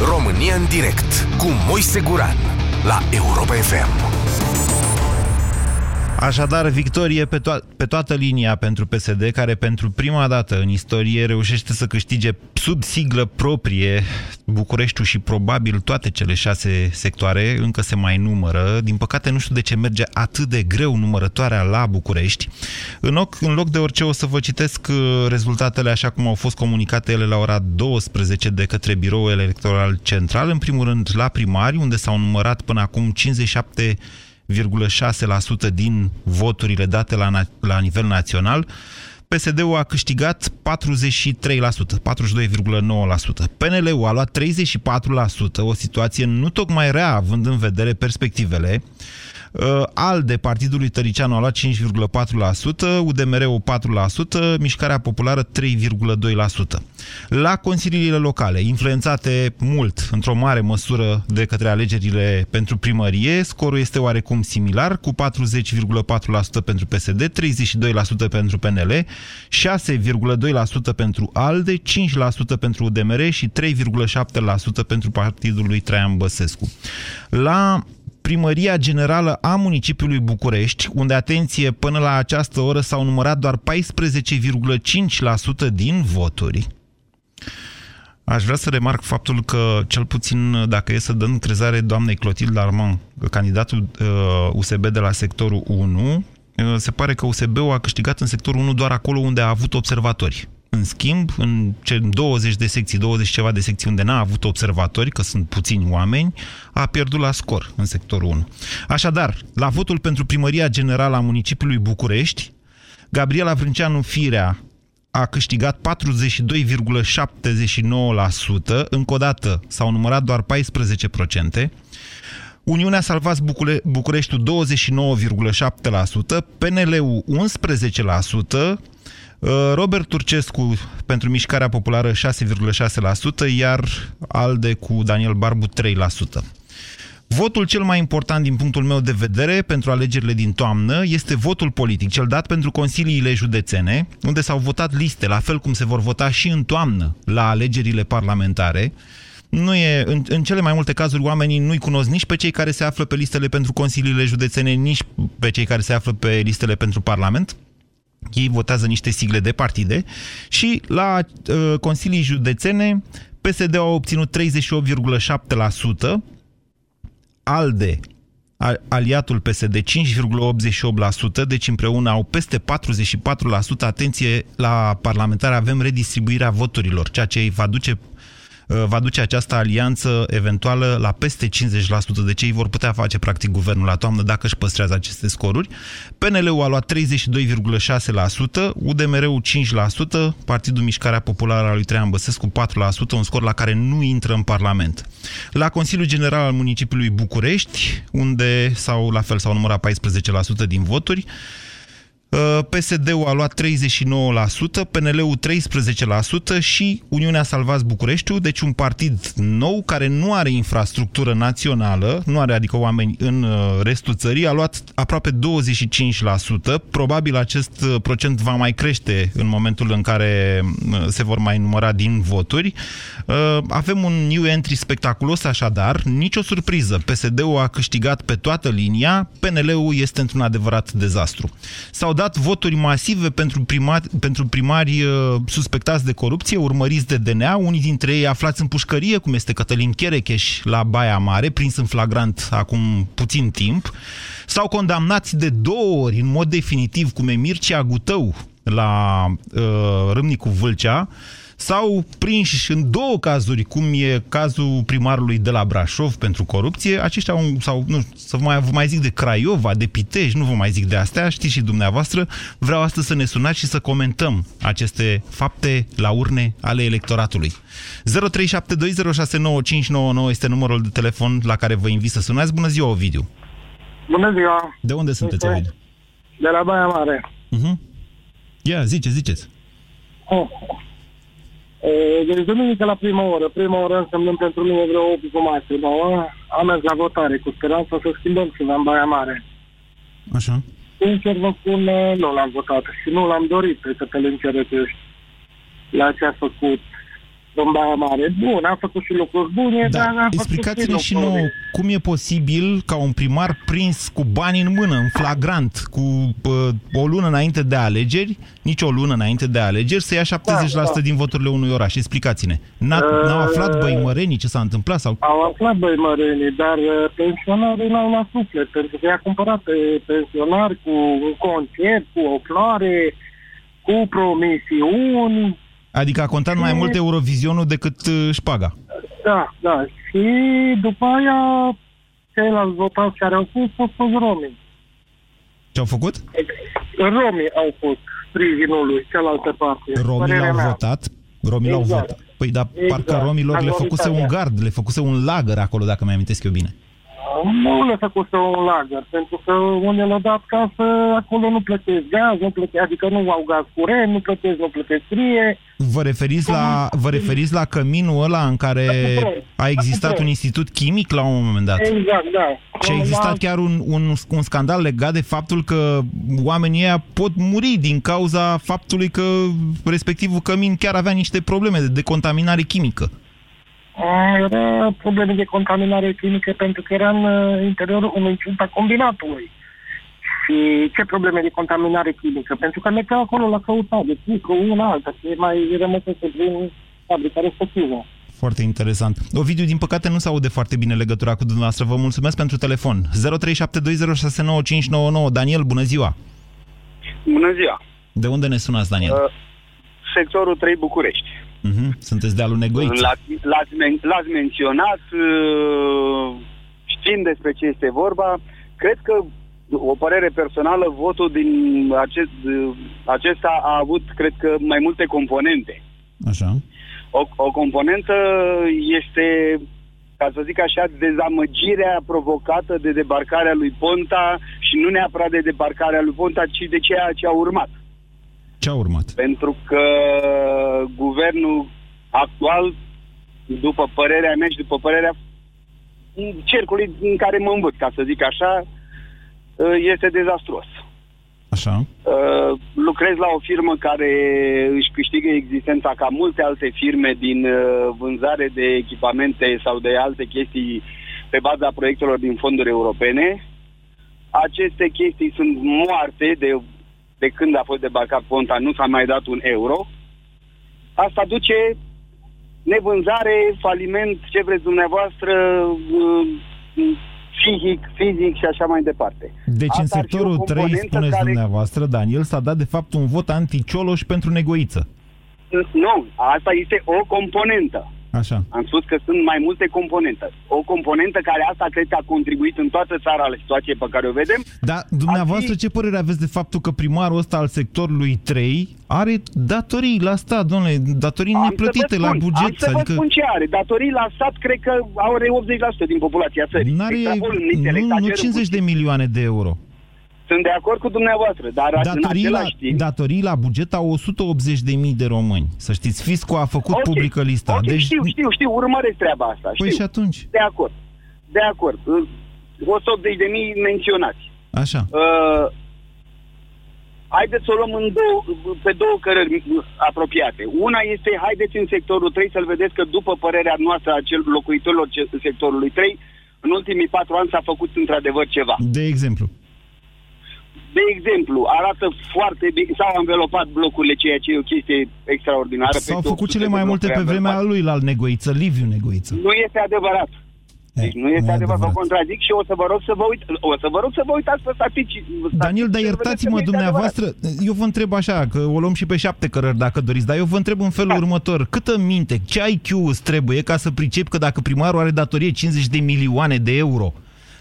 România în direct cu Moise Guran la Europa FM. Așadar, victorie pe, to- pe toată linia pentru PSD, care pentru prima dată în istorie reușește să câștige sub siglă proprie Bucureștiul și probabil toate cele șase sectoare, încă se mai numără. Din păcate nu știu de ce merge atât de greu numărătoarea la București. În loc, în loc de orice o să vă citesc uh, rezultatele așa cum au fost comunicate ele la ora 12 de către Biroul Electoral Central. În primul rând la primari, unde s-au numărat până acum 57 0,6% din voturile date la, la nivel național, PSD-ul a câștigat 43%, 42,9%. PNL-ul a luat 34%, o situație nu tocmai rea, având în vedere perspectivele. Uh, ALDE, Partidului Tăricianu, a luat 5,4%, UDMR-ul 4%, Mișcarea Populară 3,2%. La consiliile locale, influențate mult, într-o mare măsură, de către alegerile pentru primărie, scorul este oarecum similar, cu 40,4% pentru PSD, 32% pentru PNL, 6,2% pentru ALDE, 5% pentru UDMR și 3,7% pentru Partidul lui Traian Băsescu. La Primăria Generală a municipiului București, unde, atenție, până la această oră s-au numărat doar 14,5% din voturi. Aș vrea să remarc faptul că, cel puțin dacă e să dăm crezare doamnei Clotilde Armand, candidatul uh, USB de la sectorul 1, uh, se pare că USB-ul a câștigat în sectorul 1 doar acolo unde a avut observatori. În schimb, în 20 de secții, 20 ceva de secții unde n-a avut observatori, că sunt puțini oameni, a pierdut la scor în sectorul 1. Așadar, la votul pentru primăria generală a municipiului București, Gabriela Vrânceanu Firea a câștigat 42,79%, încă o dată s-au numărat doar 14%, Uniunea Salvați Bucure Bucureștiul 29,7%, PNL-ul 11%, Uh, Robert Turcescu pentru Mișcarea Populară 6,6%, iar ALDE cu Daniel Barbu 3%. Votul cel mai important din punctul meu de vedere pentru alegerile din toamnă este votul politic, cel dat pentru consiliile județene, unde s-au votat liste, la fel cum se vor vota și în toamnă la alegerile parlamentare. Nu e, în, în cele mai multe cazuri oamenii nu-i cunosc nici pe cei care se află pe listele pentru consiliile județene, nici pe cei care se află pe listele pentru Parlament ei votează niște sigle de partide și la uh, consilii județene PSD a obținut 38,7%, ALDE, aliatul PSD 5,88%, deci împreună au peste 44%. Atenție, la parlamentare avem redistribuirea voturilor, ceea ce îi va duce Uh, va duce această alianță eventuală la peste 50%, de ce ei vor putea face practic guvernul la toamnă dacă își păstrează aceste scoruri. PNL-ul a luat 32,6%, UDMR-ul 5%, Partidul Mișcarea Populară al lui Traian Băsescu 4%, un scor la care nu intră în Parlament. La Consiliul General al Municipiului București, unde sau la fel s-au numărat 14% din voturi, Uh, PSD-ul a luat 39%, PNL-ul 13% și Uniunea Salvați Bucureștiul, deci un partid nou care nu are infrastructură națională, nu are adică oameni în uh, restul țării, a luat aproape 25%. Probabil acest uh, procent va mai crește în momentul în care se vor mai număra din voturi. Avem un new entry spectaculos așadar, nicio surpriză. PSD-ul a câștigat pe toată linia, PNL-ul este într-un adevărat dezastru. S-au dat dat voturi masive pentru primari, pentru primari uh, suspectați de corupție, urmăriți de DNA, unii dintre ei aflați în pușcărie, cum este Cătălin Cherecheș la Baia Mare, prins în flagrant acum puțin timp, sau condamnați de două ori, în mod definitiv, cum e Mircea Gutău la uh, Râmnicu Vâlcea, sau prinși în două cazuri, cum e cazul primarului de la Brașov pentru corupție, aceștia, sau nu, să mai, vă mai zic de Craiova, de Piteș, nu vă mai zic de astea, știți și dumneavoastră, vreau astăzi să ne sunați și să comentăm aceste fapte la urne ale electoratului. 0372069599 este numărul de telefon la care vă invit să sunați. Bună ziua, Ovidiu! Bună ziua! De unde sunteți, Ovidiu? De la Baia Mare. Uh-huh. Ia, zice, ziceți. Oh. Deci duminică la prima oră. Prima oră însemnând pentru mine vreo 8 jumate, 9, am mers la votare cu speranța să schimbăm ceva în Baia Mare. Așa. Sincer vă spun, nu l-am votat și nu l-am dorit pe Cătălin Ceretești la ce a făcut. În Baia Mare. Bun, a făcut și lucruri bune, Da, dar a explicați-ne făcut și nouă cum e posibil ca un primar prins cu bani în mână, în flagrant, cu uh, o lună înainte de alegeri, nici o lună înainte de alegeri, să ia 70% da. din voturile unui oraș. Explicați-ne. N-a, Uh, N-au aflat băimărenii ce s-a întâmplat? sau? Au aflat băimărenii, dar uh, pensionarii n-au la suflet, pentru că i-a cumpărat pe pensionari cu un concert, cu o floare, cu promisiuni. Adică a contat mai mult Eurovizionul decât uh, șpaga. Da, da. Și după aia, ceilalți votați care au fost, au fost romii. Ce au făcut? Romii au fost sprijinul lui, cealaltă parte. Romii Părerea l-au mea. votat? Romii l-au Exact. votat. Păi, dar Exact. parcă romilor le făcuse un Majoritatea. gard, le făcuse un lagăr acolo, dacă mi-amintesc eu bine. Nu le făcut să un lagăr, pentru că unde le-au dat casă, acolo nu plătesc gaz, nu plătesc, adică nu au gaz curent, nu plătesc, nu plătesc frie. Vă referiți la, vă referiți la căminul ăla în care a existat un institut chimic la un moment dat? Exact, da. Și a existat chiar un, un, un scandal legat de faptul că oamenii ăia pot muri din cauza faptului că respectivul cămin chiar avea niște probleme de decontaminare chimică. A, Era probleme de contaminare chimică pentru că era în uh, interiorul unui ținta combinatului. Și ce probleme de contaminare chimică? Pentru că mergeau acolo la căutat de țică, una alta, și mai rămăsese prin fabrica respectivă. Foarte interesant. Ovidiu, din păcate nu se aude foarte bine legătura cu dumneavoastră. Vă mulțumesc pentru telefon. 0372069599. Daniel, bună ziua! Bună ziua! De unde ne sunați, Daniel? Uh, sectorul 3 București. Uh-huh. Sunteți de alul Negoiță. L-ați, l-ați, men- l-ați menționat, uh, știm despre ce este vorba. Cred că, o părere personală, votul din acest, uh, acesta a avut, cred că, mai multe componente. Așa. O, o componentă este, ca să zic așa, dezamăgirea provocată de debarcarea lui Ponta și nu neapărat de debarcarea lui Ponta, ci de ceea ce a urmat. Ce a urmat? Pentru că guvernul actual, după părerea mea și după părerea cercului în care mă învăț, ca să zic așa, este dezastruos. Așa. Uh, lucrez la o firmă care își câștigă existența ca multe alte firme din uh, vânzare de echipamente sau de alte chestii pe baza proiectelor din fonduri europene. Aceste chestii sunt moarte de, de când a fost debarcat Ponta, nu s-a mai dat un euro. Asta duce nevânzare, faliment, ce vreți dumneavoastră, uh, psihic, fizic și așa mai departe. Deci Asta în ar fi o sectorul 3, componentă spuneți care- dumneavoastră, Daniel, s-a dat de fapt un vot anti-Cioloș pentru Negoiță. Nu, asta este o componentă. Așa. Am spus că sunt mai multe componente. O componentă care asta cred că a contribuit în toată țara la situație pe care o vedem. Dar dumneavoastră Ar fi- ce părere aveți de faptul că primarul ăsta al sectorului 3 are datorii la stat, domnule, datorii Am să neplătite vă la spun, buget? Am să vă adică spun ce are. Datorii la stat cred că are 80% din populația țării. n-are, Extrapol în litele, nu, nu exagerăm 50 de puțin. milioane de euro. Sunt de acord cu dumneavoastră, dar în Datorii la, același timp... datorii la buget au 180 de mii de români. Să știți, fiscul a făcut Ok, publică lista. ok, deci, știu, știu, știu, urmăresc treaba asta. Păi știu. și atunci? De acord. De acord. 180 de mii menționați. Așa. Uh, haideți să o luăm în două, pe două cărări apropiate. Una este, haideți în sectorul 3 să-l vedeți că după părerea noastră a cel locuitorilor ce- sectorului 3, în ultimii patru ani s-a făcut într-adevăr ceva. De exemplu. De exemplu, arată foarte bine, s-au învelopat blocurile, ceea ce e o chestie extraordinară. S-au Peste făcut 800 cele de mai multe pe blocuri vremea învelopate. lui la Negoiță, Liviu Negoiță. Nu este adevărat. Deci Eh, nu este e adevărat, vă adevărat. contrazic și o să vă rog să vă uit, o să vă rog să vă uitați pe statistici. Daniel, dar statistici, să vedeți că iertați-mă nu este dumneavoastră, eu vă întreb așa, că o luăm și pe șapte cărări dacă doriți, dar eu vă întreb în felul Da. următor. Câtă minte, ce IQ îți trebuie ca să pricepi că dacă primarul are datorie 50 de milioane de euro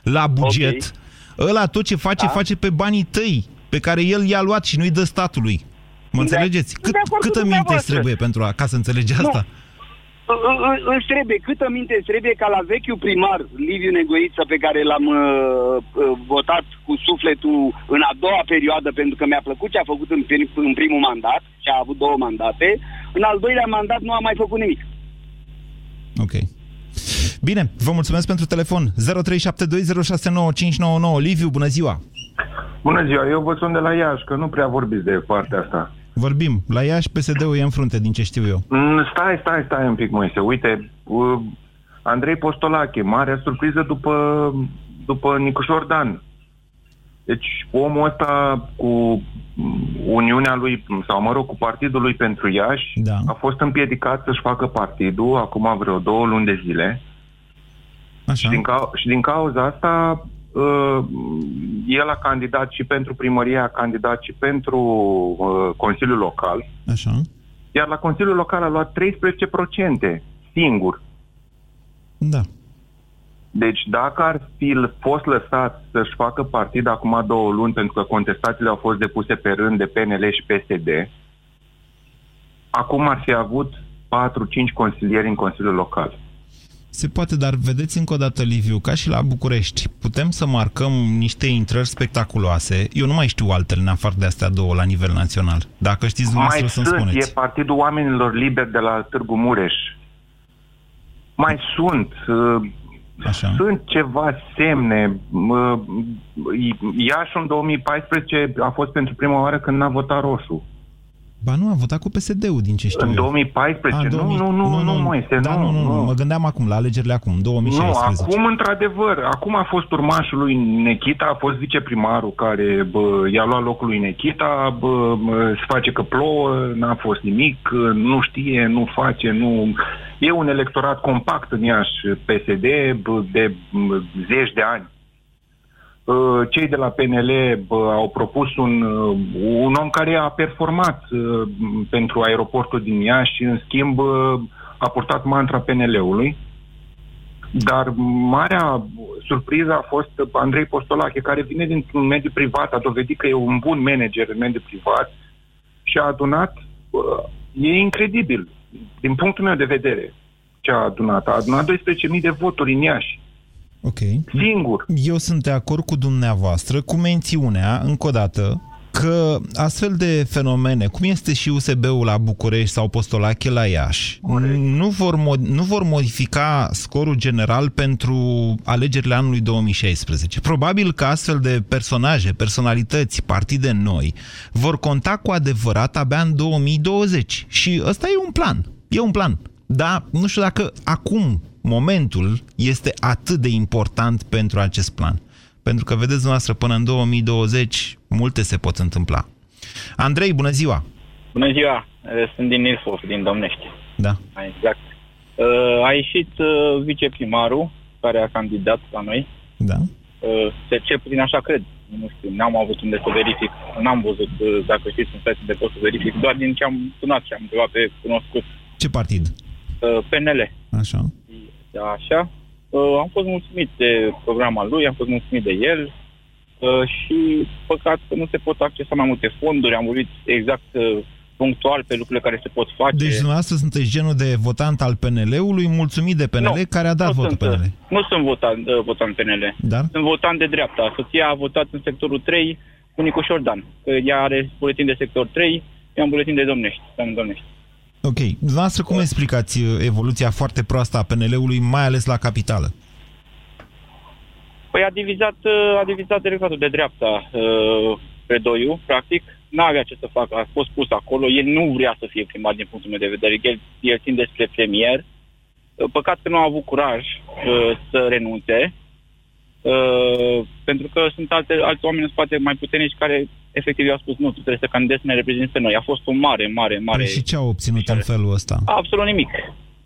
la buget, ăla tot ce face, Da. face pe banii tăi, pe care el i-a luat și nu-i dă statului. Mă Sunt de- înțelegeți? sunt Cât, de acord cu câtă minte îți dumneavoastră. trebuie pentru a, ca să înțelegi asta? Î- î- Îți trebuie, câtă minte îți trebuie ca la vechiul primar Liviu Negoiță pe care l-am uh, uh, votat cu sufletul în a doua perioadă pentru că mi-a plăcut ce a făcut în, prim- în primul mandat și a avut două mandate, în al doilea mandat nu a mai făcut nimic. Ok. Bine, vă mulțumesc pentru telefon. 0372069599. Liviu, bună ziua! Bună ziua, eu vă sunt de la Iași, că nu prea vorbiți de partea asta. Vorbim. La Iași PSD-ul e în frunte, din ce știu eu. Mm, Stai, stai, stai un pic, Moise. Uite, uh, Andrei Postolache, marea surpriză după, după Nicușor Dan. Deci omul ăsta cu mm, Uniunea lui, sau mă rog, cu partidul lui pentru Iași, Da. a fost împiedicat să-și facă partidul acum vreo două luni de zile. Așa. Și din, cau- și din cauza asta, uh, el a candidat și pentru primărie, a candidat și pentru uh, Consiliul Local. Așa. Iar la Consiliul Local a luat 13% singur. Da. Deci dacă ar fi l- fost lăsat să-și facă partid acum două luni, pentru că contestațiile au fost depuse pe rând de PNL și PSD, acum ar fi avut 4-5 consilieri în Consiliul Local. Se poate, dar vedeți încă o dată, Liviu, ca și la București, putem să marcăm niște intrări spectaculoase. Eu nu mai știu altele în afară de astea două la nivel național. Dacă știți dumneavoastră Mai să-mi sunt, spuneți. e Partidul Oamenilor Liberi de la Târgu Mureș. Mai sunt, uh, Așa. sunt ceva semne. Uh, Iași în 2014 a fost pentru prima oară când n-a votat roșu. Ba nu, a votat cu PSD-ul, din ce știu În eu. 2014? A, nu, 2000 nu, nu, nu, Moise, da, nu, nu, nu, mă gândeam acum, la alegerile acum, Nu, 2016. acum, într-adevăr, acum a fost urmașul lui Nechita, a fost viceprimarul care bă, i-a luat locul lui Nechita, bă, bă, se face că plouă, n-a fost nimic, nu știe, nu face, nu... E un electorat compact în Iași, PSD, bă, de bă, zeci de ani. Uh, Cei de la PNL bă, au propus un, uh, un om care a performat uh, pentru aeroportul din Iași și, în schimb, uh, a purtat mantra PNL-ului. Dar marea surpriză a fost Andrei Postolache, care vine dintr-un mediu privat, a dovedit că e un bun manager în mediul privat și a adunat, uh, e incredibil, din punctul meu de vedere, ce a adunat. A adunat 12.000 de voturi în Iași, Ok. singur. Eu sunt de acord cu dumneavoastră, cu mențiunea, încă o dată, că astfel de fenomene, cum este și USB-ul la București sau Postolache la Iași, nu vor, mod- nu vor modifica scorul general pentru alegerile anului 2016. Probabil că astfel de personaje, personalități, partide noi, vor conta cu adevărat abia în 2020. Și ăsta e un plan. E un plan. Da, nu știu dacă acum momentul este atât de important pentru acest plan. Pentru că, vedeți dumneavoastră, până în 2020 multe se pot întâmpla. Andrei, bună ziua! Bună ziua, Eh, sunt din Ilfov, din Domnești, Da. mai exact. Uh, A ieșit uh, viceprimarul care a candidat la noi, Da. uh, se ce puțin așa cred, nu știu, n-am avut unde să verific, n-am văzut, uh, dacă știți, un site de pot să verific, doar din ce am sunat și am întrebat pe cunoscut, Ce partid? Uh, PNL, Așa. da, așa. Uh, am fost mulțumit de programa lui, am fost mulțumit de el uh, și păcat că nu se pot accesa mai multe fonduri, am vorbit exact uh, punctual pe lucrurile care se pot face. Deci dumneavoastră sunteți genul de votant al PNL-ului, mulțumit de PNL, Nu, care a dat nu votul sunt, PNL. Nu sunt votant, uh, votant PNL. Dar? Sunt votant de dreapta. Soția a votat în sectorul 3 cu Nicușor Dan. Că ea are buletin de sector 3, eu am buletin de Domnești. Am Domnești. Ok. Dumneavoastră cum explicați uh, evoluția foarte proastă a PNL-ului, mai ales la capitală? Păi a divizat, uh, a divizat electoratul de dreapta uh, pe doiu, practic. N-avea ce să facă, a fost pus acolo. El nu vrea să fie primar din punctul meu de vedere. El, el țin despre premier. Uh, Păcat că nu a avut curaj uh, să renunțe. Uh, pentru că sunt alte, alți oameni în spate mai puternici care efectiv i-au spus nu, tu trebuie să candidezi să ne reprezinți pe noi. A fost un mare, mare, mare... Păi și ce au obținut în felul ăsta? Absolut nimic.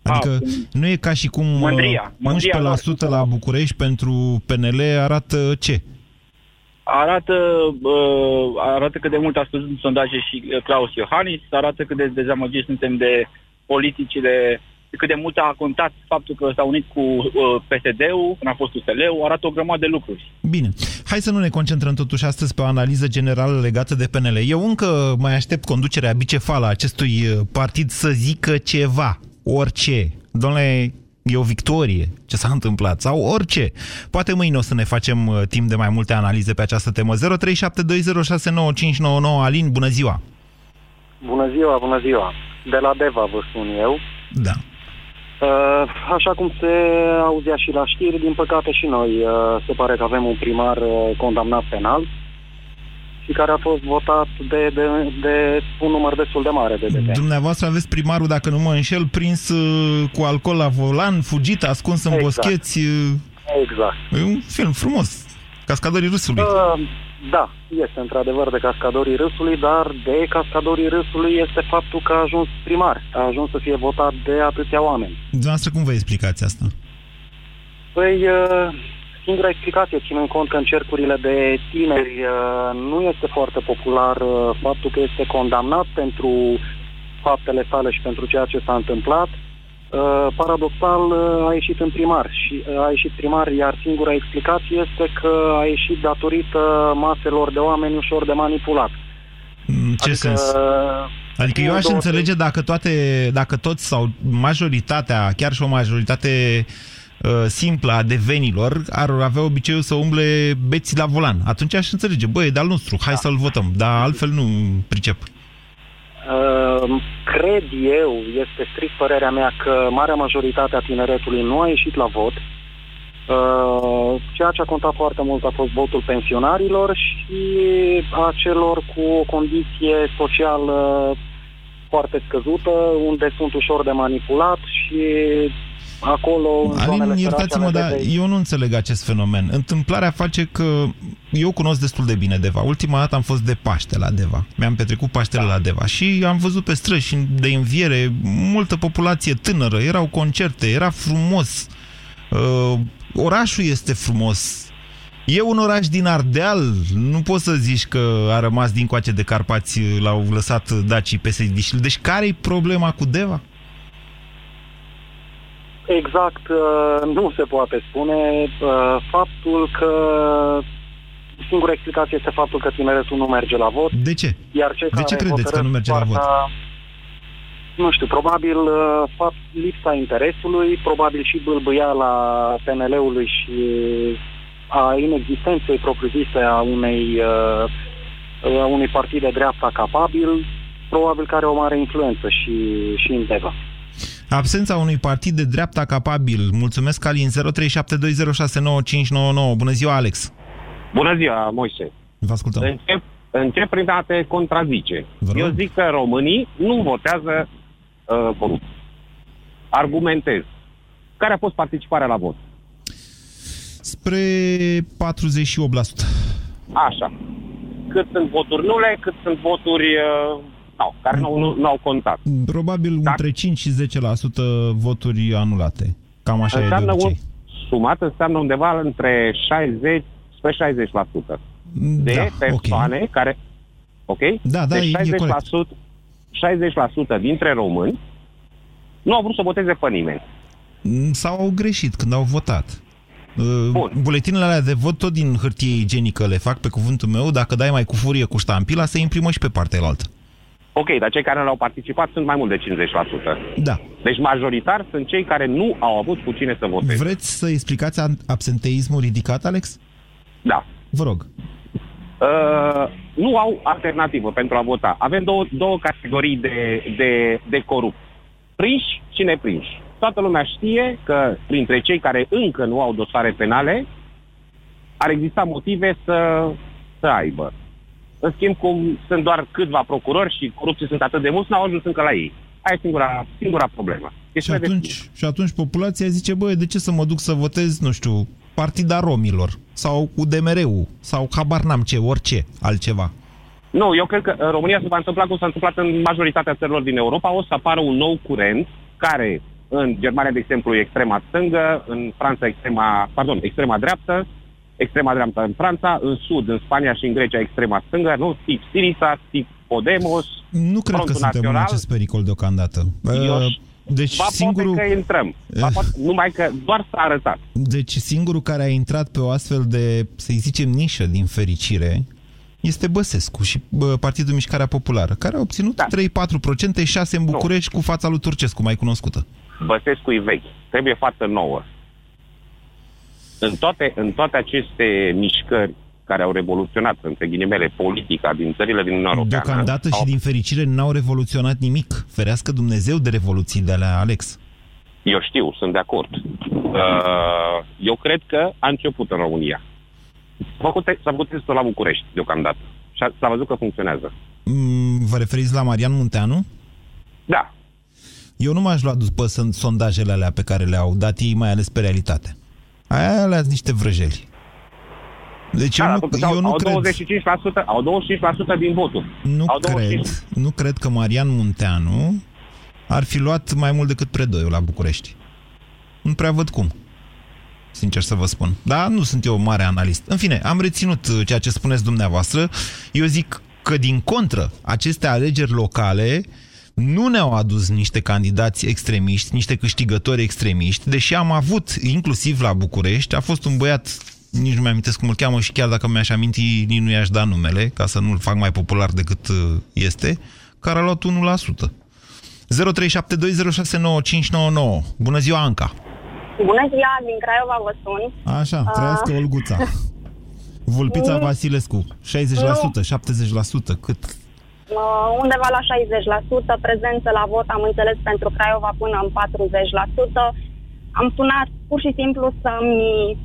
Adică Absolut. nu e ca și cum uh, Mândria, mândria 11% lor. la București pentru PNL arată ce? arată, uh, arată cât de mult a scăzut în sondaje și uh, Claus Iohannis, arată cât de dezamăgiți suntem de politicile, cât de mult a contat faptul că s-a unit cu uh, PSD-ul, când a fost USL-ul, arată o grămadă de lucruri. Bine. Hai să nu ne concentrăm totuși astăzi pe o analiză generală legată de PNL. Eu încă mai aștept conducerea bicefală a acestui uh, partid să zică ceva, orice. Domnule, e o victorie ce s-a întâmplat sau orice. Poate mâine o să ne facem uh, timp de mai multe analize pe această temă. 0372069599 Alin, bună ziua! Bună ziua, bună ziua. De la Deva vă spun eu. Da. Uh, Așa cum se auzea și la știri, din păcate și noi uh, se pare că avem un primar uh, condamnat penal și care a fost votat de, de, de un număr destul de mare de DD. Dumneavoastră aveți primarul, dacă nu mă înșel, prins uh, cu alcool la volan, fugit, ascuns în Exact. boscheți. uh, Exact. E un film frumos. Cascadorii râsului. Uh, da, este într-adevăr de cascadorii râsului, dar de cascadorii râsului este faptul că a ajuns primar. A ajuns să fie votat de atâția oameni. Dumneavoastră cum vă explicați asta? Păi, uh, singura explicație, ținând cont că în cercurile de tineri uh, nu este foarte popular uh, faptul că este condamnat pentru faptele sale și pentru ceea ce s-a întâmplat, uh, paradoxal uh, a ieșit în primar și uh, a ieșit primar, iar singura explicație este că a ieșit datorită maselor de oameni ușor de manipulat. În ce sens? Adică eu aș două- înțelege dacă toate, dacă toți sau majoritatea, chiar și o majoritate uh, simplă a devenilor ar avea obiceiul să umble beți la volan. Atunci aș înțelege, băi, e de-al nostru, hai să-l votăm. Dar altfel nu pricep. Uh, cred eu, este strict părerea mea, că marea majoritate a tineretului nu a ieșit la vot. Uh, ceea ce a contat foarte mult a fost votul pensionarilor și a celor cu o condiție socială foarte scăzută, unde sunt ușor de manipulat și acolo, în zonele Alin, sărace iertați-mă, ale dar Dedei- eu nu înțeleg acest fenomen. Întâmplarea face că eu cunosc destul de bine Deva. Ultima dată am fost de Paște la Deva. Mi-am petrecut Paștele Da. la Deva și am văzut pe străzi și de înviere multă populație tânără, erau concerte, era frumos. Uh, orașul este frumos. E un oraș din Ardeal, nu poți să zici că a rămas din coace de Carpați, l-au lăsat dacii pe sediști. Deci care-i problema cu Deva? Exact, uh, nu se poate spune. Uh, Faptul că singura explicație este faptul că tineretul nu merge la vot, De ce? iar cei De care ce credeți că hotărăsc nu merge la vot? soarta- Nu știu, probabil uh, fapt, lipsa interesului, probabil și bâlbâiala PNL-ului și a inexistenței propriu-zise a unei, uh, a unui partid de dreapta capabil, probabil că are o mare influență și, și în Deva. Absența unui partid de dreapta capabil. Mulțumesc, Alin. 0372069599. Bună ziua, Alex. Bună ziua, Moise. Vă ascultăm. Încep, încep prin a te contrazice. Vă rog. Eu zic că românii nu votează uh, corupt. Argumentez. Care a fost participarea la vot? Spre 48%. Așa. Cât sunt voturi nule, cât sunt voturi uh, nu, care nu, nu, nu au contat. Probabil între 5 și 10% voturi anulate. Cam așa e de înseamnă un, obicei. sumat înseamnă undeva între 60 spre 60% de Da, persoane ok. care... Ok? Da, da, deci e- e corect. 60%, 60% dintre români nu au vrut să voteze pe nimeni. S-au greșit când au votat. Uh, Bun. Buletinele alea de vot tot din hârtie igienică le fac pe cuvântul meu. Dacă dai mai cu furie cu ștampila, se imprimă și pe partea altă. Ok, dar cei care nu au participat sunt mai mult de 50%. Da. Deci majoritar sunt cei care nu au avut cu cine să voteze. Vreți să explicați an- absenteismul ridicat, Alex? Da. Vă rog. Uh, nu au alternativă pentru a vota. Avem două, două categorii de, de, de corupt. Prinși și neprinși. Toată lumea știe că printre cei care încă nu au dosare penale ar exista motive să, să aibă. În schimb, cum sunt doar câțiva procurori și corupții sunt atât de mulți, n-au ajuns încă la ei. Aia e singura, singura problemă. Și Chestiune de atunci, timp. și atunci populația zice, băi, de ce să mă duc să votez, nu știu, Partida Romilor sau UDMR-ul sau habar n-am ce, orice altceva. Nu, eu cred că în România se va întâmpla cum s-a întâmplat în majoritatea țărilor din Europa. O să apară un nou curent care în Germania, de exemplu, e extrema stângă, în Franța extrema, pardon, extrema dreaptă, extrema dreaptă în Franța, în Sud, în Spania și în Grecia extrema stângă, nu? Tip Siriza, tip Podemos. Nu cred că Frontul suntem în Național. acest pericol deocamdată. Eu Uh, ș- Deci Ba singurul, poate că intrăm. Ba Eh. poate, numai că doar s-a arătat. deci singurul care a intrat pe o astfel de, să-i zicem, nișă din fericire este Băsescu și bă, Partidul Mișcarea Populară, care a obținut Da. 3-4%, 6 în București cu fața lui Turcescu, mai cunoscută. Băsescu e vechi. Trebuie față nouă. În toate, în toate aceste mișcări care au revoluționat, între ghilimele, politica din țările din Uniunea Europeană... Deocamdată și au- din fericire n-au revoluționat nimic. Ferească Dumnezeu de revoluțiile alea, Alex. Eu știu, sunt de acord. Uh, eu cred că a început în România. S-a făcut, s-a făcut testul la București, deocamdată. și a- s-a văzut că funcționează. Mm, Vă referiți la Marian Munteanu? Da, Eu nu m-aș lua după son- sondajele alea pe care le-au dat ei, mai ales pe realitate. Aia alea sunt niște vrăjeli. Deci da, eu dar nu, totuși eu au, nu au, cred... 25%, au 25% din voturi. Nu Au cred, 25. nu cred că Marian Munteanu ar fi luat mai mult decât predoiul la București. Nu prea văd cum. Sincer să vă spun. Dar nu sunt eu mare analist. În fine, am reținut uh, ceea ce spuneți dumneavoastră. Eu zic că, din contră, aceste alegeri locale nu ne-au adus niște candidați extremiști, niște câștigători extremiști, deși am avut, inclusiv la București, a fost un băiat, nici nu mi-am cum îl cheamă și chiar dacă mi-aș aminti, nici nu i-aș da numele, ca să nu-l fac mai popular decât uh, este, care a luat 1%. 0372069599. Bună ziua, Anca! Bună ziua, din Craiova vă sun. Așa, Ah. trăiască Olguța. Vulpița Nu. Vasilescu, 60%, 70%, cât? Uh, undeva la 60%, prezență la vot, am înțeles, pentru Craiova până în 40%. Am sunat pur și simplu să-mi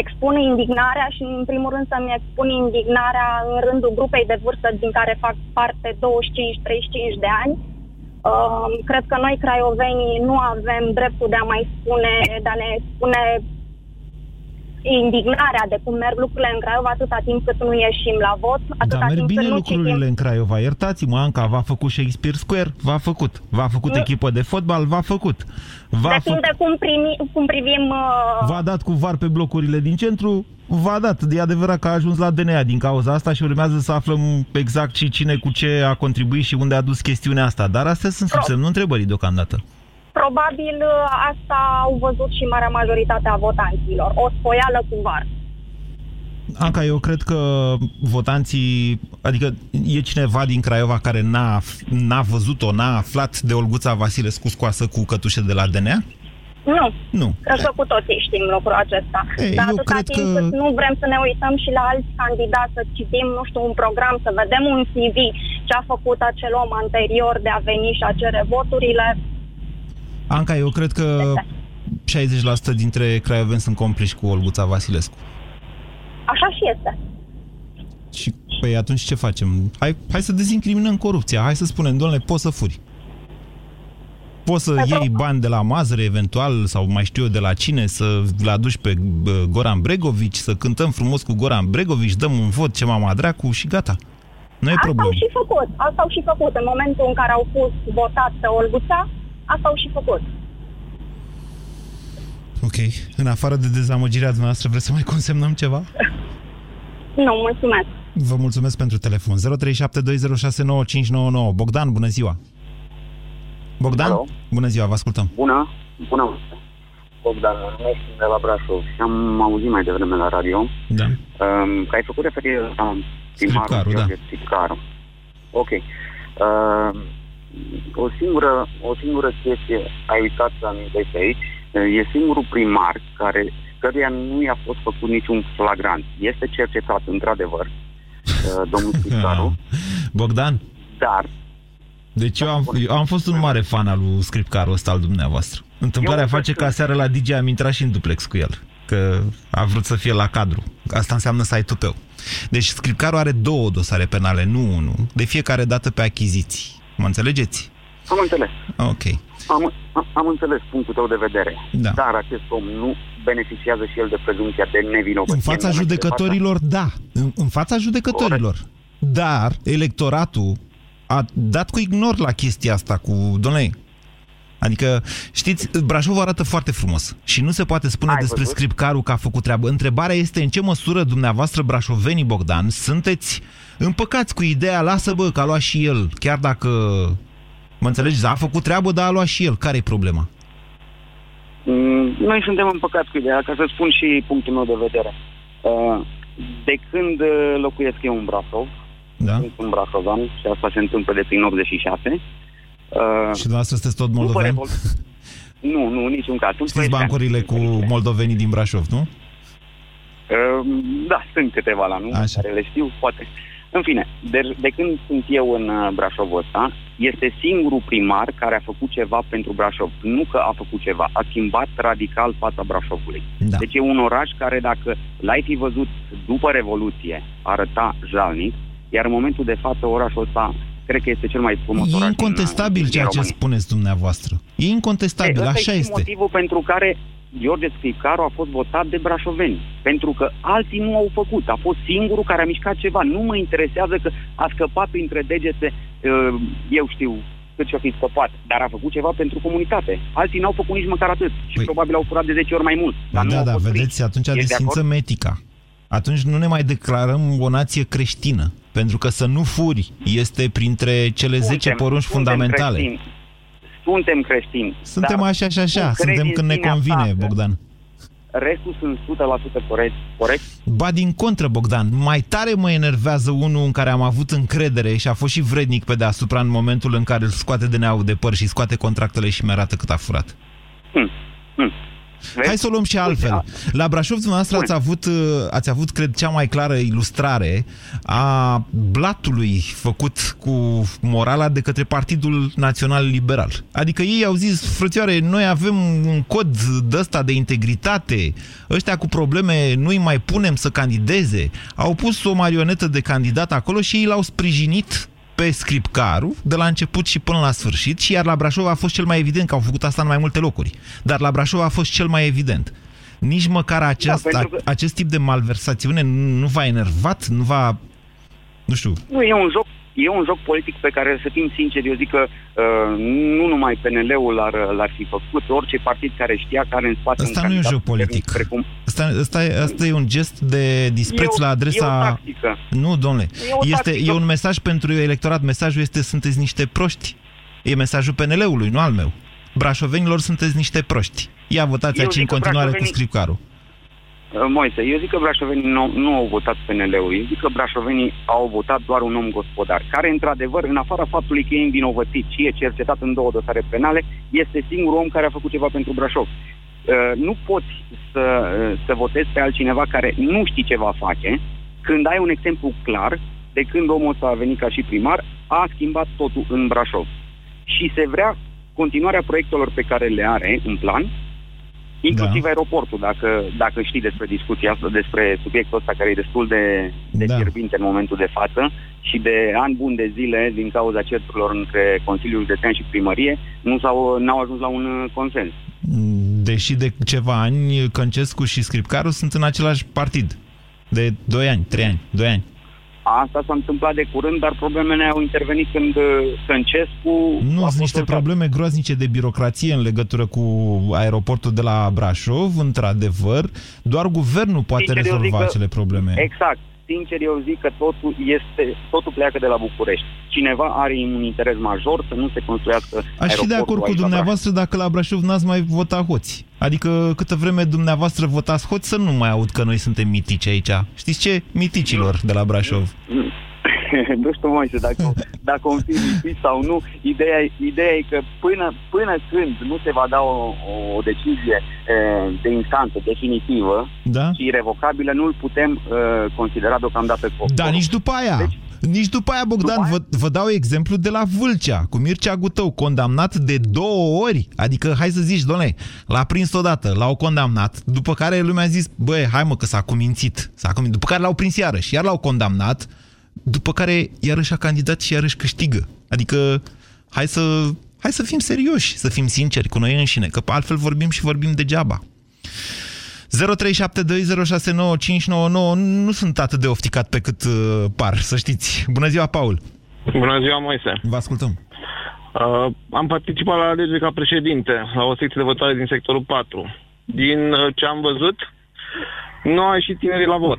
expun indignarea și, în primul rând, să-mi expun indignarea în rândul grupei de vârstă din care fac parte 25-35 de ani. Uh, cred că noi, craiovenii, nu avem dreptul de a mai spune, de a ne spune indignarea de cum merg lucrurile în Craiova atâta timp cât nu ieșim la vot, atâta Dar merg timp bine cât nu lucrurile citim. în Craiova. Iertați-mă, Anca, v-a făcut Shakespeare Square? V-a făcut. V-a făcut Nu. echipă de fotbal? V-a făcut. V-a, fă... Depinde cum, primi, cum privim... Uh, v-a dat cu var pe blocurile din centru? V-a dat. E adevărat că a ajuns la DNA din cauza asta și urmează să aflăm exact și cine cu ce a contribuit și unde a dus chestiunea asta. Dar astea sunt sub Pro- semnul întrebării deocamdată. Probabil uh, asta au văzut și marea majoritate a votanților. O spoială cu var. Anca, eu cred că votanții, adică e cineva din Craiova care n-a, n-a văzut-o, n-a aflat de Olguța Vasilescu scoasă cu cătușe de la DNA? Nu, Nu. cred că cu toții știm lucrul acesta. Ei, Dar eu atâta cred timp că- cât nu vrem să ne uităm și la alți candidați, să citim, nu știu, un program, să vedem un CV, ce a făcut acel om anterior de a veni și a cere voturile. Anca, eu cred că 60% dintre craioveni sunt compliși cu Olguța Vasilescu. Așa și este. Și păi atunci ce facem? Hai, hai să dezincriminăm corupția, hai să spunem, domnule, poți să furi. Poți să Păi, iei bani de la mazăre, eventual, sau mai știu eu de la cine, să-l aduci pe bă, Goran Bregovici, să cântăm frumos cu Goran Bregovici, dăm un vot ce mama dracu și gata. Nu e Asta problemă. au și făcut. Asta au și făcut. În momentul în care au pus votat pe Olguța, asta au și făcut. Ok. În afară de dezamăgirea dumneavoastră, vreți să mai consemnăm ceva? Nu, mulțumesc. Vă mulțumesc pentru telefon. 0372069599. Bogdan, bună ziua! Bogdan? Alo? Bună ziua, vă ascultăm. Bună, bună. Bogdan, mă numesc de la Brașov și am auzit mai devreme la radio Da. um, că ai făcut referire la primarul Scripcaru, da. George Scripcaru. Ok. Uh, o, singură, o singură chestie ai uitat să amintești aici. Uh, E singurul primar care căruia nu i-a fost făcut niciun flagrant. Este cercetat, într-adevăr, uh, domnul Scripcaru, Bogdan, dar deci eu am, eu am fost un mare fan al lui Scripcaru ăsta al dumneavoastră. Întâmplarea Eu face cred că că- aseară la DJ am intrat și în duplex cu el. Că a vrut să fie la cadru. Asta înseamnă site-ul tău. Deci Scripcaru are două dosare penale, nu unul. De fiecare dată pe achiziții. Mă înțelegeți? am înțeles. Ok. Am, am, am înțeles punctul tău de vedere, Da. dar acest om nu beneficiază și el de prezumția de nevinovăție. În fața momentul de judecătorilor, da. În, în fața judecătorilor. Dar electoratul a dat cu ignor la chestia asta cu, domnule, Adică, știți, Brașov arată foarte frumos și nu se poate spune Ai despre văzut? Scripcaru că a făcut treabă. Întrebarea este în ce măsură dumneavoastră, brașovenii Bogdan, sunteți împăcați cu ideea, lasă bă, că a luat și el, chiar dacă, mă înțelegeți, a făcut treabă, dar a luat și el. Care e problema? Mm, Noi suntem împăcați cu ideea, ca să spun și punctul meu de vedere. Uh, De când uh, locuiesc eu în Brașov, Da? sunt un brașovan și asta se întâmplă de prin 86. Uh, Și dumneavoastră sunteți tot după moldoveni? revol... Nu, nu, niciun caz. Sunt Știți băiețean. bancurile cu moldovenii din Brașov, nu? Uh, Da, sunt câteva la nume Așa. care le știu, poate. În fine, de, de când sunt eu în uh, Brașovul ăsta, este singurul primar care a făcut ceva pentru Brașov. Nu că a făcut ceva, a schimbat radical fața Brașovului. Da. Deci e un oraș care dacă l-ai fi văzut după Revoluție, arăta jalnic, Iar în momentul de față, orașul ăsta cred că este cel mai frumos E oraș incontestabil din, ceea din ce România. spuneți dumneavoastră. E incontestabil, E, ăsta așa și este. motivul pentru care George Scripcaru a fost votat de brașoveni. Pentru că alții nu au făcut. A fost singurul care a mișcat ceva. Nu mă interesează că a scăpat printre degete, uh, eu știu cât și-a fi scăpat, dar a făcut ceva pentru comunitate. Alții n-au făcut nici măcar atât și Păi- probabil au furat de 10 ori mai mult. Dar nu da, au da, fost vedeți, prinși. atunci Ești de desfințăm acord? etica. Atunci nu ne mai declarăm o nație creștină. Pentru că să nu furi este printre cele 10 Suntem- porunci suntem fundamentale. creștini. Suntem creștini. Suntem dar așa și așa, tu crezi suntem în când ne sinea convine, ta că Bogdan. Restul sunt 100% corect, corect? Ba din contră, Bogdan, mai tare mă enervează unul în care am avut încredere și a fost și vrednic pe deasupra în momentul în care îl scoate DNA-ul de păr și scoate contractele și mi-arată cât a furat. Hmm. Hmm. Vezi? Hai să o luăm și altfel. La Brașov, dumneavoastră, ați avut, uh, ați avut, cred, cea mai clară ilustrare a blatului făcut cu morala de către Partidul Național Liberal. Adică ei au zis, frățioare, noi avem un cod de ăsta de integritate, ăștia cu probleme nu-i mai punem să candideze. Au pus o marionetă de candidat acolo și ei l-au sprijinit pe Scripcaru de la început și până la sfârșit și iar la Brașov a fost cel mai evident că au făcut asta în mai multe locuri. Dar la Brașov a fost cel mai evident. Nici măcar acest, Da, pentru că- acest tip de malversațiune nu v-a enervat, nu v-a... Nu știu, Nu, e un joc E un joc politic pe care, să fim sinceri, eu zic că uh, nu numai PNL-ul l-ar, l-ar fi făcut, orice partid care știa care în spate Ăsta un nu e un candidat joc politic. Precum, Asta, asta, e, asta e un gest de dispreț E o- la adresa... e o tactică. Nu, domnule. E o Este, tactică. e un mesaj pentru electorat. Mesajul este sunteți niște proști. E mesajul PNL-ului, nu al meu. Brașovenilor sunteți niște proști. Ia votați Eu aici în zic că continuare cu brașovenii- scripcarul. Uh, Moise, eu zic că brașovenii nu, nu au votat PNL-ul. Eu zic că brașovenii au votat doar un om gospodar, care, într-adevăr, în afara faptului că e învinovățit și e cercetat în două dosare penale, este singurul om care a făcut ceva pentru Brașov. Uh, Nu poți să, uh, să votezi pe altcineva care nu știi ce va face, când ai un exemplu clar de când omul ăsta a venit ca și primar, a schimbat totul în Brașov. Și se vrea continuarea proiectelor pe care le are în plan, inclusiv da. aeroportul, dacă, dacă știi despre discuția asta, despre subiectul ăsta care e destul de, de Da. fierbinte în momentul de față și de ani buni de zile din cauza certurilor între Consiliul Județean și Primărie, nu s-au, n-au ajuns la un uh, consens. Deși de ceva ani Căncescu și Scripcaru sunt în același partid. De 2 ani, 3 ani, 2 ani. Asta s-a întâmplat de curând, dar problemele au intervenit când uh, Căncescu... a Nu fost sunt niște soldat. probleme groaznice de birocrație în legătură cu aeroportul de la Brașov, într-adevăr. Doar guvernul poate Sincer, eu zic rezolva că- acele probleme. Exact. Sincer, eu zic că totul, este, totul pleacă de la București. Cineva are un interes major să nu se construiască Aș fi de aeroportul acord cu aici la dumneavoastră dacă la Brașov n-ați mai votat hoți. Adică câtă vreme dumneavoastră votați hoți să nu mai aud că noi suntem mitici aici. Știți ce? Miticilor de la Brașov. Brașov. nu știu, Moise, dacă, dacă o fi lipit sau nu. Ideea, e- ideea e că până, până când nu se va da o, o decizie e, de instanță definitivă Da? și irrevocabilă, nu-l putem e, considera deocamdată co- Da, nici după aia. Deci- nici după aia, Bogdan, După vă, vă dau exemplu de la Vâlcea, cu Mircea Gutău, condamnat de două ori. Adică, hai să zici, doamne, l-a prins odată, l-au condamnat, după care lumea a zis, băi, hai mă că s-a cumințit. S-a cumințit. După care l-au prins iarăși, iar l-au condamnat, după care iarăși a candidat și iarăși câștigă. Adică, hai să, hai să fim serioși, să fim sinceri cu noi înșine, că altfel vorbim și vorbim degeaba. 0372069599 nu sunt atât de ofticat pe cât uh, par, să știți. Bună ziua, Paul! Bună ziua, Moise. Vă ascultăm. Uh, am participat la alegeri ca președinte, la o secție de votare din sectorul 4. Din uh, ce am văzut, nu au ieșit tinerii la vot.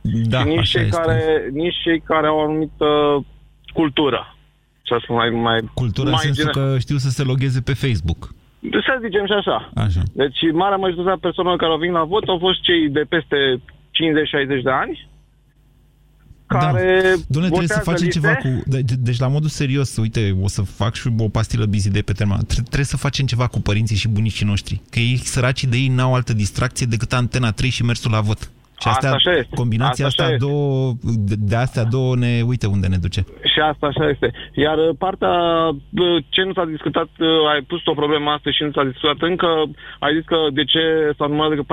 Da, Și nici, așa cei este. care, nici cei care au o anumită cultură. Să spun mai, mai, Cultura în mai sensul general. că știu să se logheze pe Facebook. Să zicem și așa. Așa. Deci, marea majoritate a persoanelor care au venit la vot au fost cei de peste 50-60 de ani, care da. Dom'le, trebuie să votează facem liste. ceva cu... de- de- Deci, la modul serios, uite, o să fac și o pastilă bizide pe tema. Tre- Trebuie să facem ceva cu părinții și bunicii noștri. Că ei, săracii de ei, n-au altă distracție decât Antena 3 și mersul la vot. Și Asta astea, așa este. combinația Asta asta, așa este. două, de, de astea două ne uite unde ne duce. Și asta așa este. Iar uh, partea uh, ce nu s-a discutat, uh, ai pus o problemă astăzi și nu s-a discutat încă, ai zis că de ce s-a numărat decât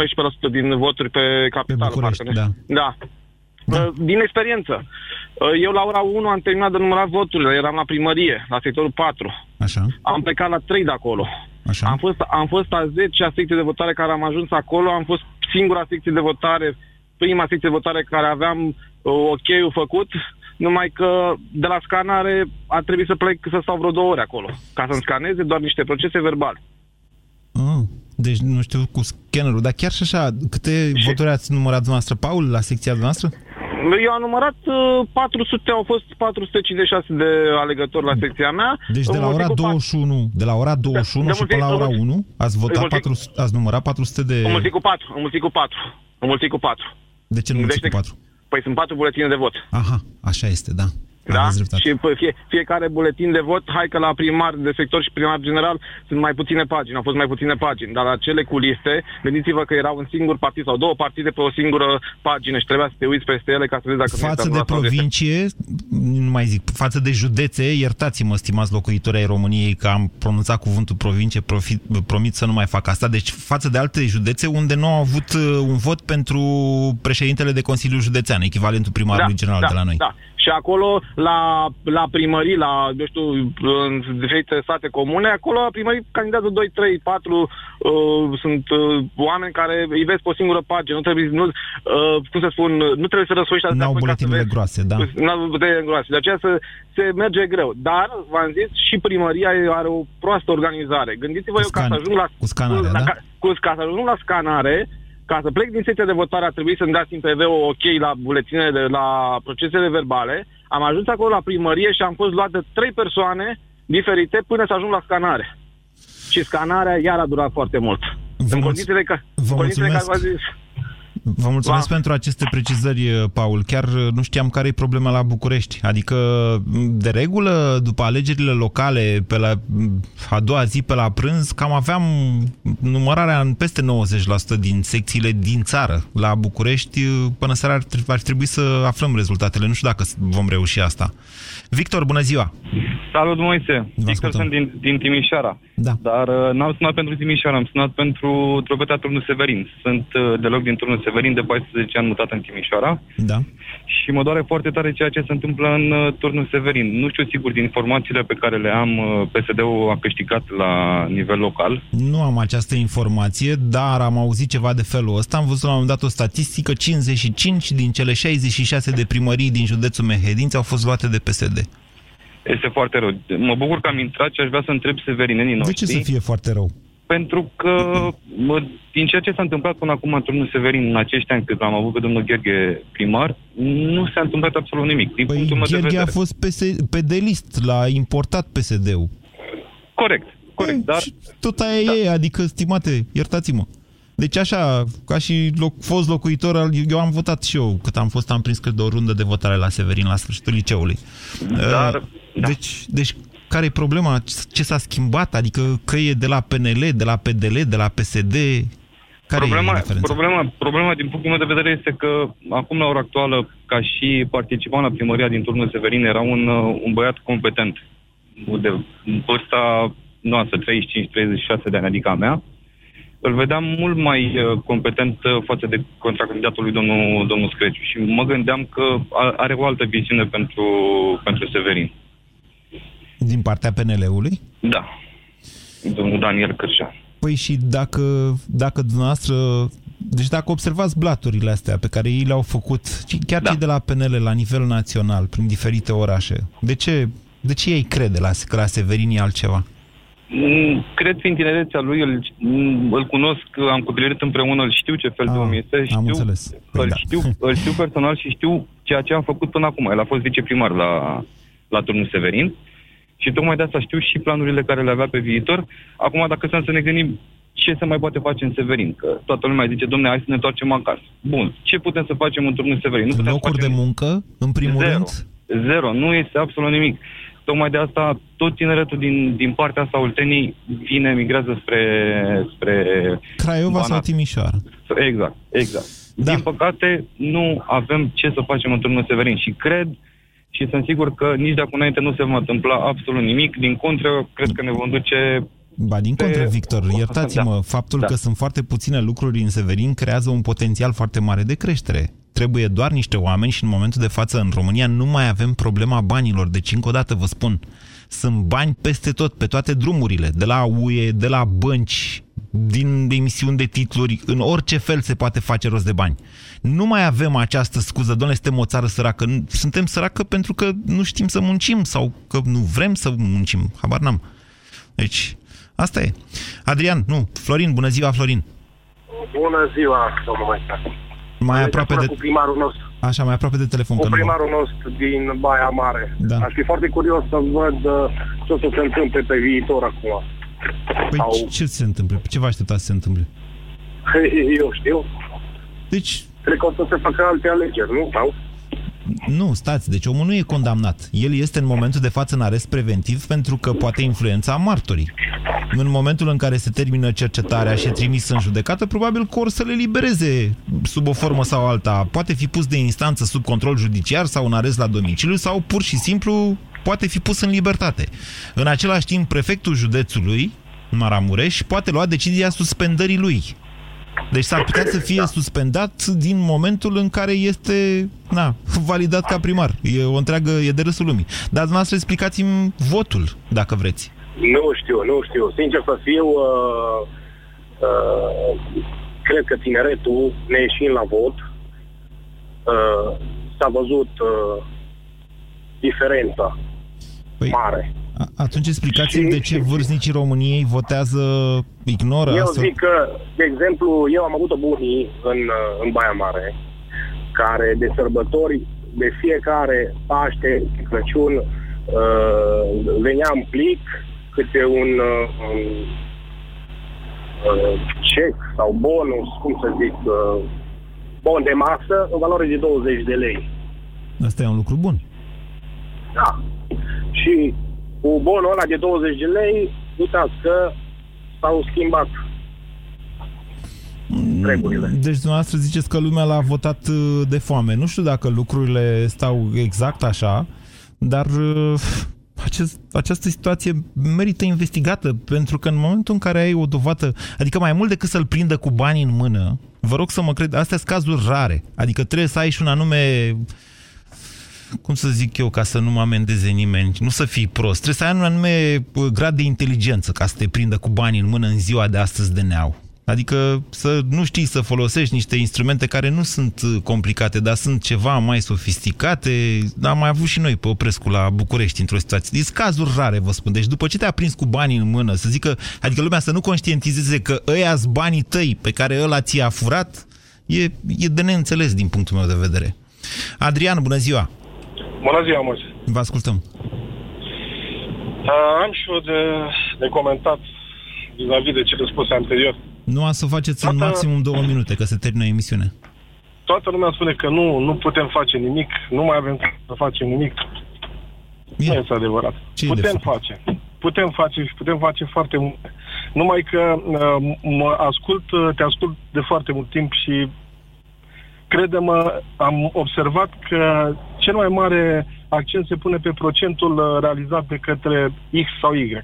14% din voturi pe capitală. București, parcă, nu? da. Da. Uh, Din experiență. Uh, Eu la ora 1 am terminat de numărat voturile, eram la primărie, la sectorul 4. Așa. Am plecat la 3 de acolo. Așa. Am fost, am fost a 10-a secție de votare care am ajuns acolo, am fost singura secție de votare, prima secție de votare care aveam uh, ok-ul făcut, numai că de la scanare a trebuit să plec să stau vreo două ore acolo, ca să-mi scaneze doar niște procese verbale. Ah, deci nu știu cu scannerul, dar chiar și așa, câte voturi ați numărat dumneavoastră, Paul, la secția noastră? Eu am numărat uh, 400, au fost 456 de alegători la secția mea. Deci de la Înmulțit ora cu patru- 21, de la ora 21 de și până la mulțit- ora 1 ați votat Înmulțit- 400, ați numărat 400 de... Înmulțit cu 4, înmulțit cu 4, înmulțit cu 4. De ce nu mulțit cu Deci- 4? Păi sunt 4 buletine de vot. Aha, așa este, da. Da? Aveți dreptate. Și pe fie, fiecare buletin de vot, hai că la primar de sector și primar general sunt mai puține pagini, au fost mai puține pagini, dar la cele cu liste, gândiți-vă că era un singur partid sau două partide pe o singură pagină și trebuia să te uiți peste ele ca să vezi dacă nu Față este de adevărat sau este. provincie, nu mai zic, față de județe, iertați-mă, stimați locuitori ai României, că am pronunțat cuvântul provincie, profit, promit să nu mai fac asta. Deci față de alte județe unde nu au avut uh, un vot pentru președintele de Consiliu Județean, echivalentul primarului general da, de la noi. Da. Și acolo, la, la primării, la, eu știu, în diferite state comune, acolo la primării candidează 2, 3, 4, uh, sunt uh, oameni care îi vezi pe o singură pagină, nu trebuie, nu, uh, cum să spun, nu trebuie să răsfoiești atâtea N-au foi ca să buletinele vezi- groase, da. N-au buletinele groase, de aceea să, se merge greu. Dar, v-am zis, și primăria are o proastă organizare. Gândiți-vă Cu eu ca să scan- ajung la... cu scanarea, la, da? ca, cu, ca să ajung la scanare, ca să plec din secția de votare a trebuit să-mi dea PV-ul ok la buletinele, de, la procesele verbale. Am ajuns acolo la primărie și am fost luat de trei persoane diferite până să ajung la scanare. Și scanarea iar a durat foarte mult. Vă în mulț- condițiile, ca, vă în condițiile care mulțumesc. v-am zis. Vă mulțumesc Va. pentru aceste precizări, Paul. Chiar uh, nu știam care e problema la București. Adică, m, de regulă, după alegerile locale, pe la m, a doua zi, pe la prânz, cam aveam numărarea în peste 90% din secțiile din țară. La București, uh, până seara ar tre- ar trebui să aflăm rezultatele. Nu știu dacă s- vom reuși asta. Victor, bună ziua! Salut, Moise! Victor ascultăm. sunt din, din Timișoara. Da. Dar uh, n-am sunat pentru Timișoara, am sunat pentru Drobeta Turnul Severin. Sunt uh, deloc din Turnul Severin, de 14 ani mutat în Timișoara. Da. Și mă doare foarte tare ceea ce se întâmplă în uh, Turnul Severin. Nu știu sigur din informațiile pe care le am, uh, PSD-ul a câștigat la nivel local. Nu am această informație, dar am auzit ceva de felul ăsta. Am văzut la un moment dat o statistică, 55 din cele 66 de primării din județul Mehedinți au fost luate de PSD. Este foarte rău. Mă bucur că am intrat și aș vrea să întreb severinenii De noștri. ce să fie foarte rău? Pentru că mă, din ceea ce s-a întâmplat până acum în turnul Severin, în acești ani cât l-am avut pe domnul Gheorghe primar, nu s-a întâmplat absolut nimic. Din Păi punctul meu de Gheorghe vedere. a fost PS PD-list, l-a importat PSD-ul. Corect, corect, dar... Și tot aia da. e, adică, stimate, iertați-mă. Deci așa, ca și loc, fost locuitor, al- eu am votat și eu, cât am fost, am prins cât de o rundă de votare la Severin, la sfârșitul liceului. Dar, Uh, deci, deci, care e problema? Ce s-a schimbat? Adică că e de la PNL, de la PDL, de la PSD? Care problema, e diferența? problema, problema, din punctul meu de vedere, este că acum, la ora actuală, ca și participant la primăria din turnul Severin, era un, uh, un băiat competent, de vârsta noastră, 35-36 de ani, adică a mea, îl vedeam mult mai uh, competent uh, față de contracandidatul lui domnul, domnul Screciu și mă gândeam că a- are o altă viziune pentru, pentru Severin. Din partea PNL-ului? Da. Domnul Daniel Cârșa. Păi și dacă, dacă dumneavoastră... Deci dacă observați blaturile astea pe care ei le-au făcut, ci- chiar da. cei de la PNL la nivel național, prin diferite orașe, de ce, de ce ei crede la, că la Severin e altceva? Mm, Cred fiind tinerețea lui, îl, mm, îl cunosc, am copilărit împreună, îl știu ce fel de om este, știu, înțeles. îl, da. știu, îl știu personal și știu ceea ce a făcut până acum. El a fost viceprimar la, la turnul Severin și tocmai de asta știu și planurile care le avea pe viitor. Acum, dacă stăm să ne gândim ce se mai poate face în Severin, că toată lumea zice, domne, hai să ne întoarcem acasă. Bun, ce putem să facem în turnul Severin? Nu putem Locuri să facem de muncă, în primul Zero. rând? Zero. Nu este absolut nimic. Tocmai de asta tot tineretul din, din partea asta Oltenii vine, migrează spre... spre Craiova Banat. sau Timișoara? Exact, exact. Da. Din păcate, nu avem ce să facem în turnul Severin și cred și sunt sigur că nici de acum înainte nu se va întâmpla absolut nimic. Din contră, cred că ne vom duce Ba, din Pe- contră, Victor, iertați-mă, Da. faptul Da. că sunt foarte puține lucruri în Severin creează un potențial foarte mare de creștere. trebuie doar niște oameni și în momentul de față în România nu mai avem problema banilor. Deci, încă o dată vă spun, sunt bani peste tot, pe toate drumurile, de la UE, de la bănci, din emisiuni de titluri, în orice fel se poate face rost de bani. Nu mai avem această scuză, doamne, suntem o țară săracă. Suntem săracă pentru că nu știm să muncim sau că nu vrem să muncim. Habar n-am. Deci, asta e. Adrian, nu, Florin, bună ziua, Florin. Bună ziua, domnul Maestar. Mai aproape de... Cu primarul nostru. Așa, mai aproape de telefon. Cu că nu- primarul nostru din Baia Mare. Da. Aș fi foarte curios să văd uh, ce o să se întâmple pe viitor acum. Păi Sau- ce se întâmplă? Ce vă așteptați să se întâmple? Eu știu. Deci, Cred că o să se facă alte alegeri, nu? Sau? Nu, stați, deci omul nu e condamnat. El este în momentul de față în arest preventiv pentru că poate influența martorii. În momentul în care se termină cercetarea și e trimis în judecată, probabil că or să le libereze sub o formă sau alta. Poate fi pus de instanță sub control judiciar sau în arest la domiciliu sau pur și simplu poate fi pus în libertate. În același timp, prefectul județului, Maramureș, poate lua decizia suspendării lui. Deci s-ar putea să fie suspendat din momentul în care este na, validat ca primar. E o întreagă, e de râsul lumii. Dar dumneavoastră explicați-mi votul, dacă vreți. Nu știu, nu știu. Sincer să fiu, uh, uh, cred că tineretul, ne ieșind la vot, uh, s-a văzut uh, diferența Păi, mare. A- Atunci explicați-mi de ce vârstnicii României votează, ignoră Eu astfel. zic că, de exemplu, eu am avut o bunii în, uh, în Baia Mare, care de sărbători, de fiecare Paște, Crăciun, uh, venea în plic câte un, uh, un uh, cec sau bonus, cum să zic, uh, bon de masă în valoare de 20 de lei. Asta e un lucru bun. Da. Și cu bonul ăla de 20 de lei, uitați că s-au schimbat regulile. Deci dumneavoastră ziceți că lumea l-a votat uh, de foame. Nu știu dacă lucrurile stau exact așa, dar uh, acest, această situație merită investigată, pentru că în momentul în care ai o dovadă, adică mai mult decât să-l prindă cu bani în mână, vă rog să mă cred, astea sunt cazuri rare. Adică trebuie să ai și un anume cum să zic eu, ca să nu mă amendeze nimeni, nu să fii prost, trebuie să ai un anume uh, grad de inteligență ca să te prindă cu bani în mână în ziua de astăzi de neau. Adică să nu știi să folosești niște instrumente care nu sunt uh, complicate, dar sunt ceva mai sofisticate. Am mai avut și noi pe Oprescu la București într-o situație. Sunt cazuri rare, vă spun. Deci după ce te-a prins cu banii în mână, să zică, adică lumea să nu conștientizeze că ăia banii tăi pe care ăla ți-a furat, e, e de neînțeles din punctul meu de vedere. Adrian, bună ziua! Bună ziua, Moise. Vă ascultăm. Uh, am și eu de, de comentat vis-a-vis de cele spuse anterior. Nu a să o faceți în Toată- maximum două minute, că se termină emisiunea. Toată lumea spune că nu, nu putem face nimic, nu mai avem timp să facem nimic. E. Nu este adevărat. Ce e de putem făcut? face. Putem face și putem face foarte multe. Numai că uh, mă ascult, uh, te ascult de foarte mult timp și crede-mă, am observat că cel mai mare accent se pune pe procentul uh, realizat de către X sau Y.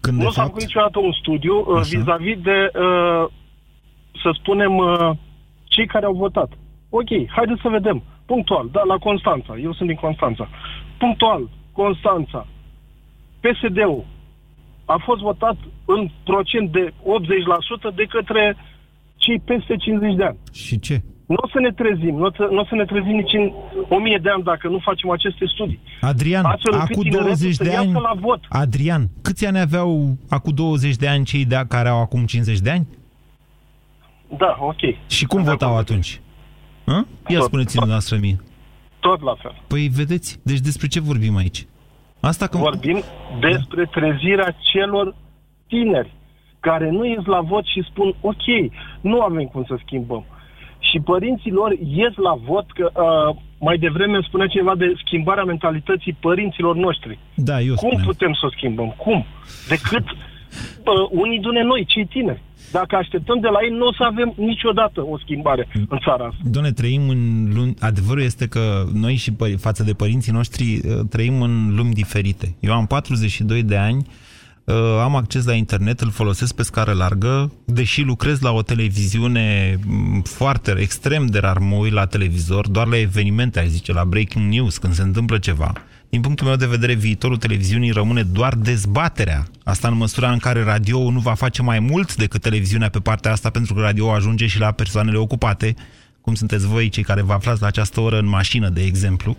Când nu de s-a fapt... făcut niciodată un studiu uh, Așa. vis-a-vis de, uh, să spunem, uh, cei care au votat. Ok, haideți să vedem. Punctual, da, la Constanța. Eu sunt din Constanța. Punctual, Constanța. PSD-ul a fost votat în procent de 80% de către cei peste 50 de ani. Și ce? Nu o să ne trezim, nu o să, nu o să ne trezim nici în 1000 de ani dacă nu facem aceste studii. Adrian, Astfel încât acum tineretul 20 să de iasă ani... la vot. Adrian, câți ani aveau acum 20 de ani cei de care au acum 50 de ani? Da, ok. Și cum votau atunci? Hă? Ia Tot, spuneți-mi dumneavoastră mie. Tot la fel. Păi vedeți, deci despre ce vorbim aici? Asta că... Vorbim despre trezirea celor tineri care nu ies la vot și spun ok, nu avem cum să schimbăm. Și părinții lor ies la vot, că uh, mai devreme spunea cineva de schimbarea mentalității părinților noștri. Da, eu Cum spuneam. putem să o schimbăm? Cum? Decât uh, unii dintre noi, cei tineri. Dacă așteptăm de la ei, nu o să avem niciodată o schimbare în țara asta. Doamne, trăim în lumi... Adevărul este că noi și pări... față de părinții noștri uh, trăim în lumi diferite. Eu am 42 de ani, Uh, am acces la internet, îl folosesc pe scară largă, deși lucrez la o televiziune mm, foarte, extrem de rar, mă uit la televizor, doar la evenimente, ai zice, la breaking news, când se întâmplă ceva. Din punctul meu de vedere, viitorul televiziunii rămâne doar dezbaterea. Asta în măsura în care radio nu va face mai mult decât televiziunea pe partea asta, pentru că radio ajunge și la persoanele ocupate, cum sunteți voi, cei care vă aflați la această oră în mașină, de exemplu.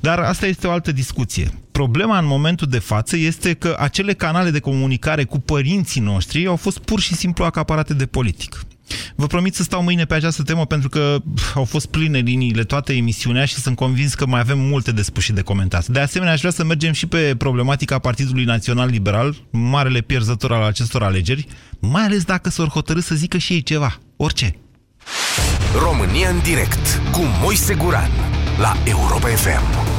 Dar asta este o altă discuție. Problema în momentul de față este că acele canale de comunicare cu părinții noștri au fost pur și simplu acaparate de politic. Vă promit să stau mâine pe această temă pentru că au fost pline liniile toate emisiunea și sunt convins că mai avem multe de spus și de comentat. De asemenea, aș vrea să mergem și pe problematica Partidului Național Liberal, marele pierzător al acestor alegeri, mai ales dacă s-or hotărâ să zică și ei ceva, orice. România în direct cu Moise Guran la Europa FM.